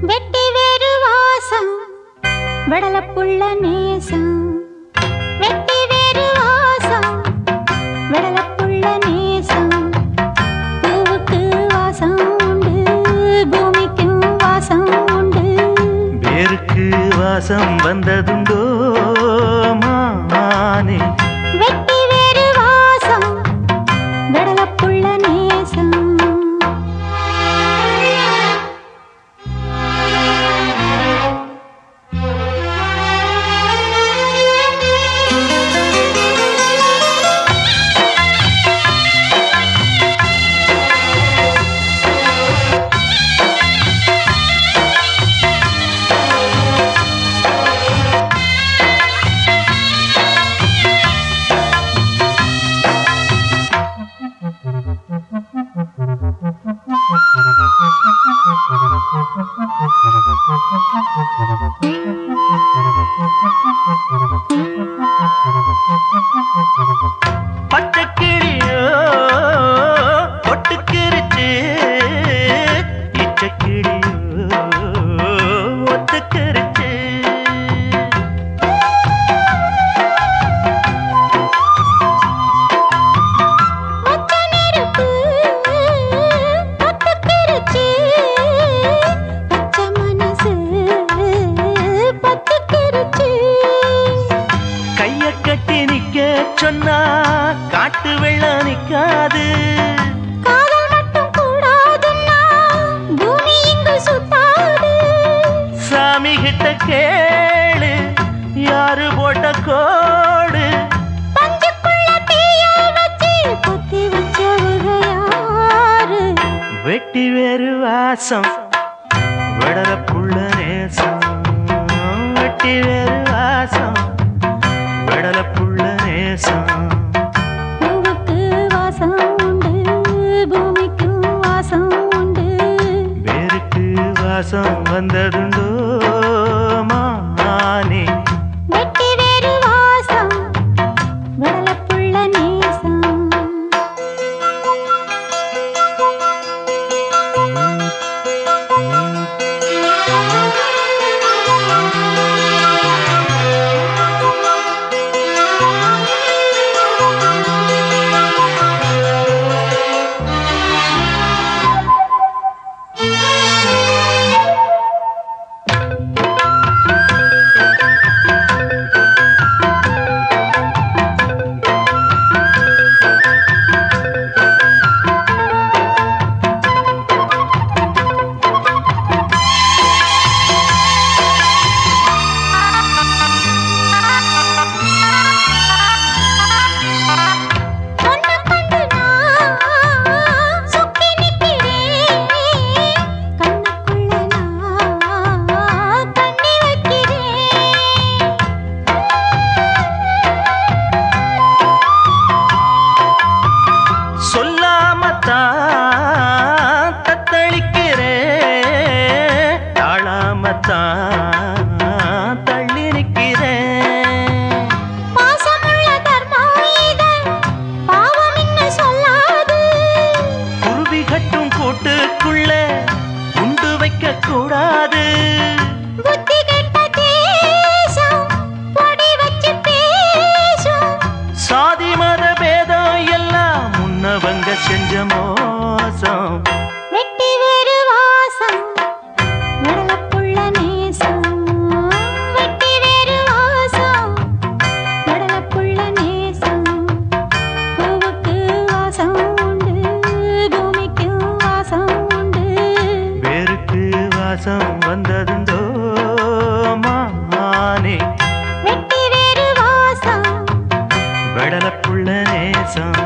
வெட்டி வேறு வாசம் விடலப்புள்ள நேசம். வெட்டி வேறு வாசம் விடலப்புள்ள நேசம். பூவுக்கு வாசம் உண்டு பூமிக்கும் வாசம் உண்டு. வேருக்கு வாசம் வந்ததுண்டோ மானே. கிட்ட கேளு யாரு போட்ட கோடு? வெட்டி வேறு வாசம் விடல புள்ள நேசம். வெட்டி வேறு வாசம் விடல புள்ள நேசம். பூவுக்கு வாசம் உண்டு பூமிக்கும் வாசம் உண்டு. வேருக்கு வாசம் வந்ததுண்டோ? செஞ்ச மோசம். வெட்டி வேறு வாசம் வெடலப்புள்ள நேசம். வெட்டி வேறு வாசம் வெடலப்புள்ள நேசம். பூவுக்கு வாசம் உண்டு பூமிக்கு வாசம் உண்டு. வேருக்கு வாசம் வந்ததுண்டோ மானே. வெட்டி வேறு வாசம் வெடலப்புள்ள நேசம்.